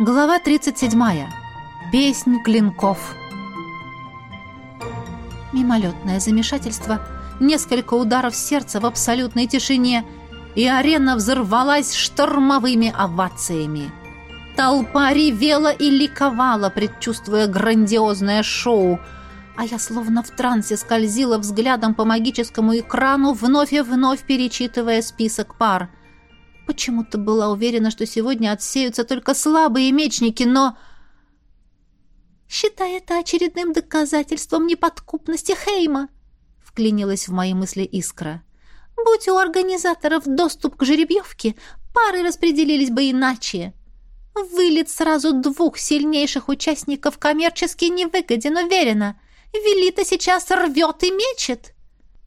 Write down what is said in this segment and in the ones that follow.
Глава 37. Песнь клинков. Мимолетное замешательство, несколько ударов сердца в абсолютной тишине, и арена взорвалась штормовыми овациями. Толпа ревела и ликовала, предчувствуя грандиозное шоу, а я словно в трансе скользила взглядом по магическому экрану, вновь и вновь перечитывая список пар. Почему-то была уверена, что сегодня отсеются только слабые мечники, но... «Считай это очередным доказательством неподкупности Хейма», — вклинилась в мои мысли Искра. «Будь у организаторов доступ к жеребьевке, пары распределились бы иначе». Вылет сразу двух сильнейших участников коммерчески невыгоден, уверена. Велита сейчас рвет и мечет.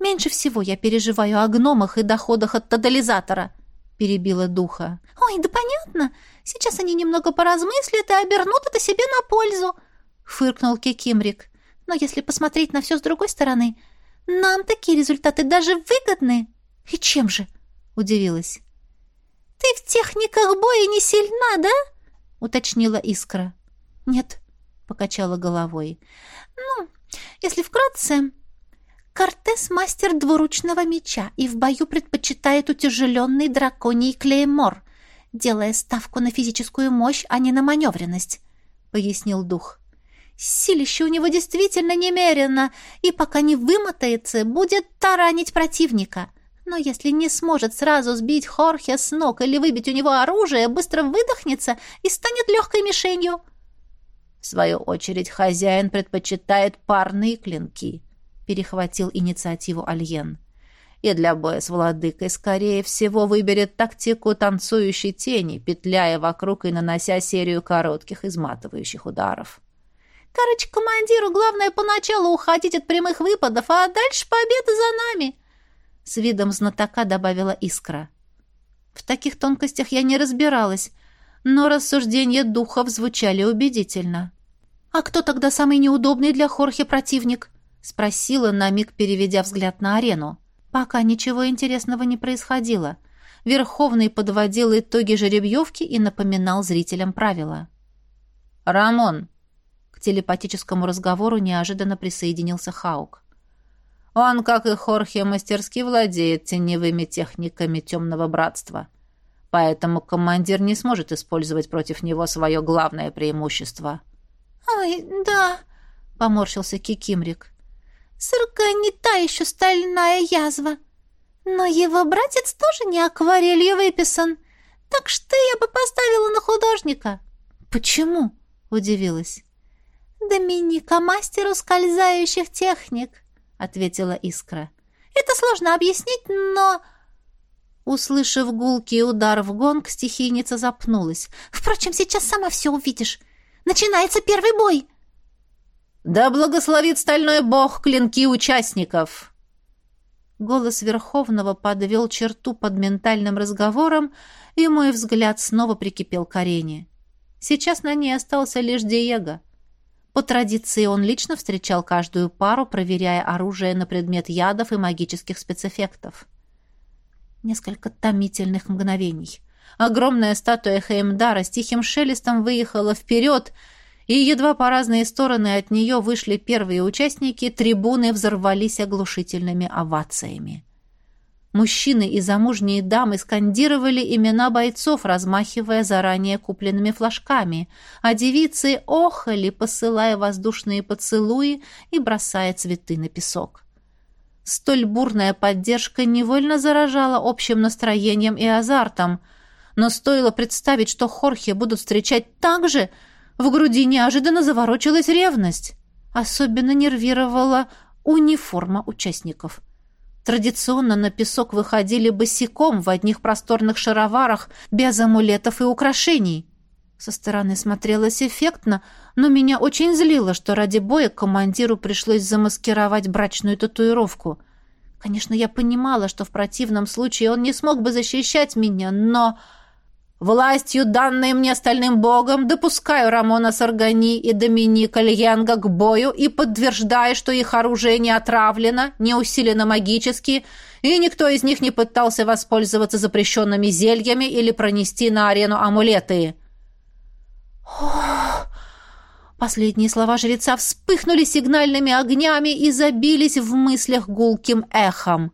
Меньше всего я переживаю о гномах и доходах от тотализатора, перебила духа. Ой, да понятно. Сейчас они немного поразмыслят и обернут это себе на пользу, фыркнул Кекимрик. Но если посмотреть на все с другой стороны, нам такие результаты даже выгодны. И чем же? удивилась. Ты в техниках боя не сильна, да? уточнила Искра. Нет, покачала головой. Ну, если вкратце, Кортес мастер двуручного меча и в бою предпочитает утяжеленный драконий клеймор, делая ставку на физическую мощь, а не на маневренность, пояснил дух. Силище у него действительно немерено, и пока не вымотается, будет таранить противника. Но если не сможет сразу сбить Хорхе с ног или выбить у него оружие, быстро выдохнется и станет легкой мишенью. В свою очередь хозяин предпочитает парные клинки, перехватил инициативу Альен. И для боя с владыкой, скорее всего, выберет тактику танцующей тени, петляя вокруг и нанося серию коротких изматывающих ударов. Короче, командиру главное поначалу уходить от прямых выпадов, а дальше победа за нами с видом знатока добавила Искра. В таких тонкостях я не разбиралась, но рассуждения духов звучали убедительно. «А кто тогда самый неудобный для Хорхе противник?» — спросила, на миг переведя взгляд на арену. Пока ничего интересного не происходило. Верховный подводил итоги жеребьевки и напоминал зрителям правила. «Рамон!» К телепатическому разговору неожиданно присоединился Хаук. Он, как и Хорхе, мастерски владеет теневыми техниками темного братства. Поэтому командир не сможет использовать против него свое главное преимущество. «Ой, да», — поморщился Кикимрик. «Сырка не та еще стальная язва. Но его братец тоже не акварелью выписан. Так что я бы поставила на художника». «Почему?» — удивилась. «Доминика мастеру скользающих техник», — ответила Искра. «Это сложно объяснить, но...» Услышав гулкий удар в гонг, стихийница запнулась. «Впрочем, сейчас сама все увидишь. Начинается первый бой!» «Да благословит стальной бог клинки участников!» Голос Верховного подвел черту под ментальным разговором, и мой взгляд снова прикипел к арене. Сейчас на ней остался лишь Диего — по традиции он лично встречал каждую пару, проверяя оружие на предмет ядов и магических спецэффектов. Несколько томительных мгновений. Огромная статуя Хеймдара с тихим шелестом выехала вперед, и едва по разные стороны от нее вышли первые участники, трибуны взорвались оглушительными овациями. Мужчины и замужние дамы скандировали имена бойцов, размахивая заранее купленными флажками, а девицы охали, посылая воздушные поцелуи и бросая цветы на песок. Столь бурная поддержка невольно заражала общим настроением и азартом, но стоило представить, что Хорхе будут встречать так же, в груди неожиданно заворочилась ревность. Особенно нервировала униформа участников – Традиционно на песок выходили босиком в одних просторных шароварах, без амулетов и украшений. Со стороны смотрелось эффектно, но меня очень злило, что ради боя командиру пришлось замаскировать брачную татуировку. Конечно, я понимала, что в противном случае он не смог бы защищать меня, но... Властью, данной мне стальным богом, допускаю Рамона Саргани и Доминика Льянга к бою и подтверждаю, что их оружие не отравлено, не усилено магически, и никто из них не пытался воспользоваться запрещенными зельями или пронести на арену амулеты. Последние слова жреца вспыхнули сигнальными огнями и забились в мыслях гулким эхом.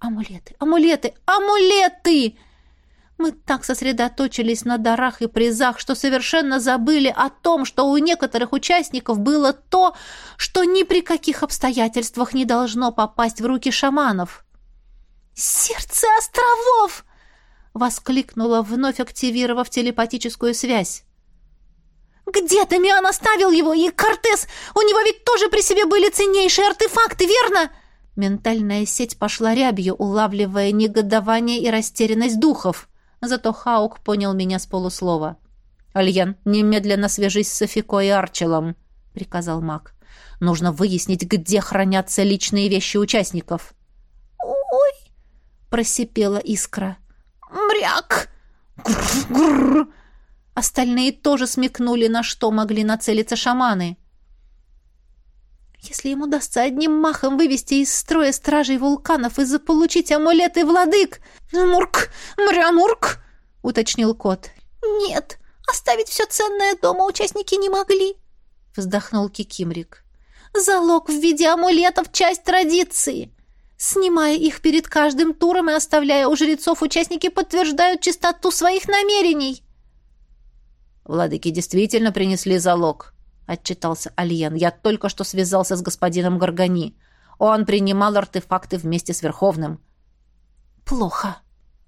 «Амулеты! Амулеты! Амулеты!» Мы так сосредоточились на дарах и призах, что совершенно забыли о том, что у некоторых участников было то, что ни при каких обстоятельствах не должно попасть в руки шаманов. «Сердце островов!» — воскликнула, вновь активировав телепатическую связь. «Где Дамиан оставил его? И Кортес! У него ведь тоже при себе были ценнейшие артефакты, верно?» Ментальная сеть пошла рябью, улавливая негодование и растерянность духов. Зато Хаук понял меня с полуслова. «Альян, немедленно свяжись с Софико и Арчелом», — приказал маг. «Нужно выяснить, где хранятся личные вещи участников». «Ой!» — просипела искра. «Мряк!» «Грррр!» Остальные тоже смекнули, на что могли нацелиться шаманы. Если ему удастся одним махом вывести из строя стражей вулканов и заполучить амулеты владык... «Мурк! Мрямурк!» — уточнил кот. «Нет, оставить все ценное дома участники не могли», — вздохнул Кикимрик. «Залог в виде амулетов — часть традиции. Снимая их перед каждым туром и оставляя у жрецов, участники подтверждают чистоту своих намерений». «Владыки действительно принесли залог», — отчитался Альен. «Я только что связался с господином Горгани. Он принимал артефакты вместе с Верховным». «Плохо».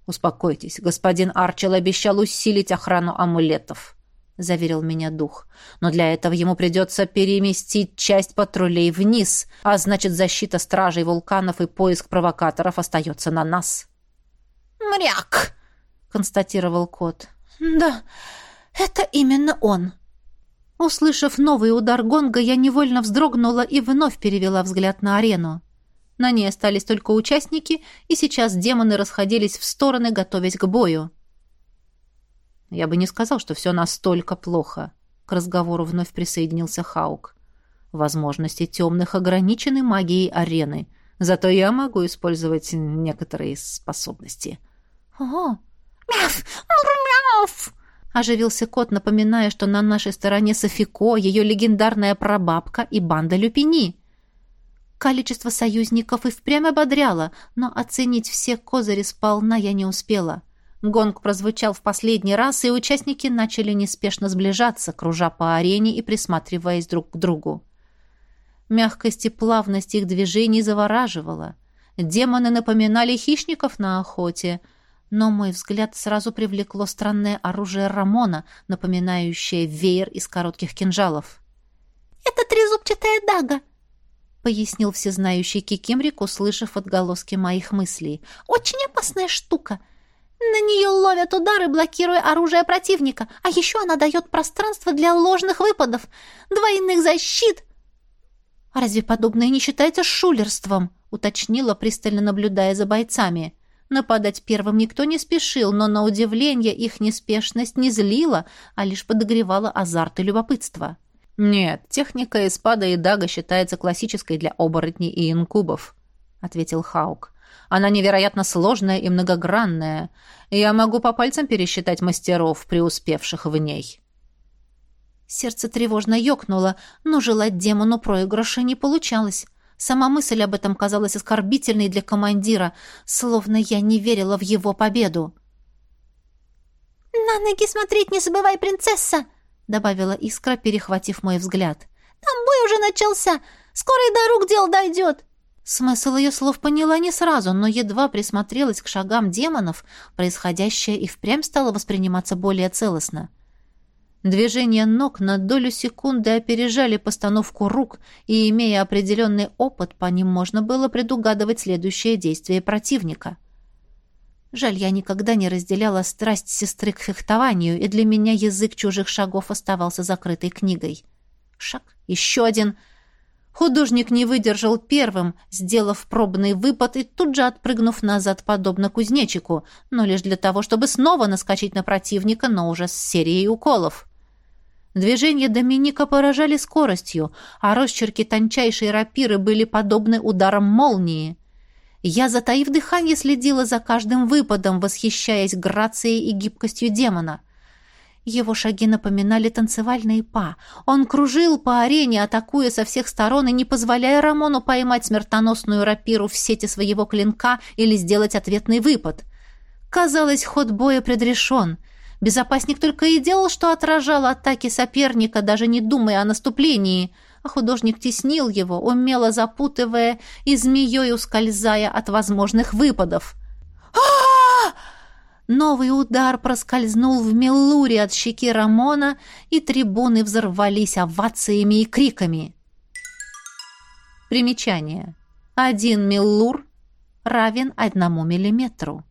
«Успокойтесь. Господин Арчел обещал усилить охрану амулетов», — заверил меня дух. «Но для этого ему придется переместить часть патрулей вниз, а значит, защита стражей вулканов и поиск провокаторов остается на нас». «Мряк!» — констатировал кот. «Да, это именно он». Услышав новый удар гонга, я невольно вздрогнула и вновь перевела взгляд на арену. На ней остались только участники, и сейчас демоны расходились в стороны, готовясь к бою. Я бы не сказал, что все настолько плохо. К разговору вновь присоединился Хаук. Возможности темных ограничены магией арены, зато я могу использовать некоторые способности. «Ого! Мяв! Мяв!» Оживился кот, напоминая, что на нашей стороне Софико, ее легендарная прабабка и банда Люпини. Количество союзников и впрямь ободряло, но оценить все козыри сполна я не успела. Гонг прозвучал в последний раз, и участники начали неспешно сближаться, кружа по арене и присматриваясь друг к другу. Мягкость и плавность их движений завораживала. Демоны напоминали хищников на охоте — но мой взгляд сразу привлекло странное оружие Рамона, напоминающее веер из коротких кинжалов. «Это трезубчатая дага», — пояснил всезнающий Кикимрик, услышав отголоски моих мыслей. «Очень опасная штука. На нее ловят удары, блокируя оружие противника, а еще она дает пространство для ложных выпадов, двойных защит». «А разве подобное не считается шулерством?» — уточнила, пристально наблюдая за бойцами. — Нападать первым никто не спешил, но на удивление их неспешность не злила, а лишь подогревала азарт и любопытство. «Нет, техника Испада и Дага считается классической для оборотней и инкубов», — ответил Хаук. «Она невероятно сложная и многогранная. Я могу по пальцам пересчитать мастеров, преуспевших в ней». Сердце тревожно ёкнуло, но желать демону проигрыша не получалось. Сама мысль об этом казалась оскорбительной для командира, словно я не верила в его победу. «На ноги смотреть не забывай, принцесса!» — добавила Искра, перехватив мой взгляд. «Там бой уже начался! Скоро и до рук дел дойдет!» Смысл ее слов поняла не сразу, но едва присмотрелась к шагам демонов, происходящее и впрямь стало восприниматься более целостно. Движения ног на долю секунды опережали постановку рук, и, имея определенный опыт, по ним можно было предугадывать следующее действие противника. Жаль, я никогда не разделяла страсть сестры к фехтованию, и для меня язык чужих шагов оставался закрытой книгой. Шаг, еще один. Художник не выдержал первым, сделав пробный выпад и тут же отпрыгнув назад, подобно кузнечику, но лишь для того, чтобы снова наскочить на противника, но уже с серией уколов. Движения Доминика поражали скоростью, а росчерки тончайшей рапиры были подобны ударам молнии. Я, затаив дыхание, следила за каждым выпадом, восхищаясь грацией и гибкостью демона. Его шаги напоминали танцевальные па. Он кружил по арене, атакуя со всех сторон и не позволяя Рамону поймать смертоносную рапиру в сети своего клинка или сделать ответный выпад. Казалось, ход боя предрешен. Безопасник только и делал, что отражал атаки соперника, даже не думая о наступлении, а художник теснил его, умело запутывая и змеей ускользая от возможных выпадов. Новый удар проскользнул в меллуре от щеки Рамона, и трибуны взорвались овациями и криками. Примечание. Один меллур равен одному миллиметру.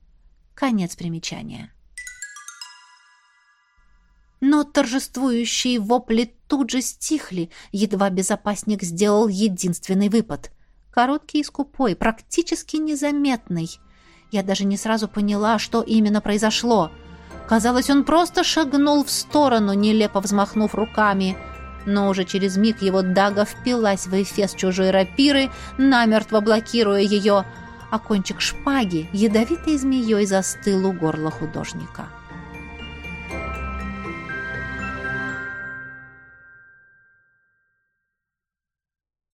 Конец примечания. Но торжествующие вопли тут же стихли, едва безопасник сделал единственный выпад. Короткий и скупой, практически незаметный — я даже не сразу поняла, что именно произошло. Казалось, он просто шагнул в сторону, нелепо взмахнув руками. Но уже через миг его дага впилась в эфес чужой рапиры, намертво блокируя ее, а кончик шпаги ядовитой змеей застыл у горла художника.